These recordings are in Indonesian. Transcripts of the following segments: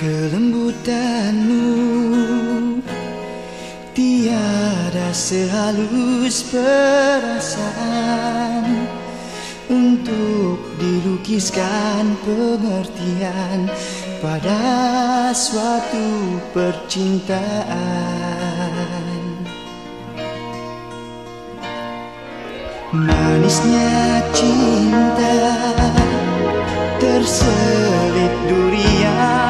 Kelembutanmu. Tiada sehalus perasaan Untuk dilukiskan pengertian Pada suatu percintaan. Manisnya cinta Terselip durian.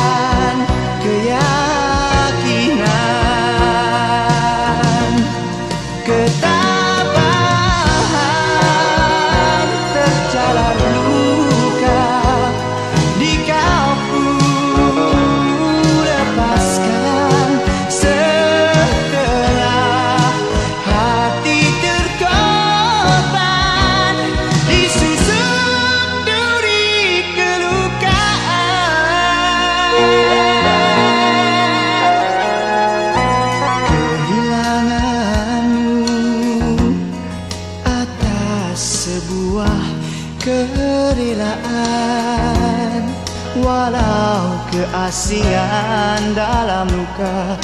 kerelaan. Walau keasingan dalam luka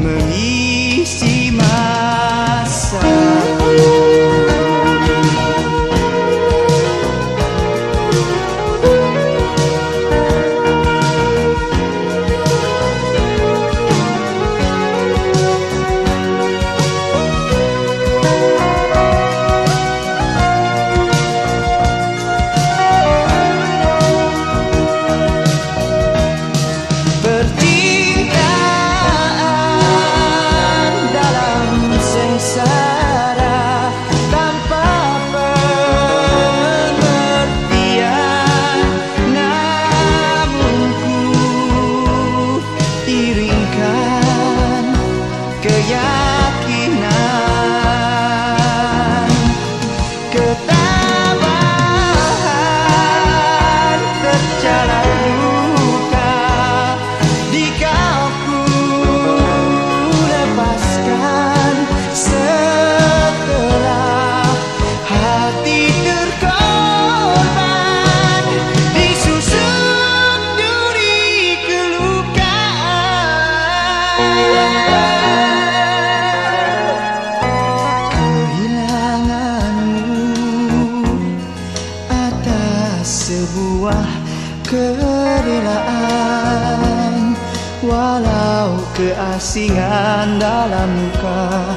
Mengisi masa yeah. Keasingan dalam muka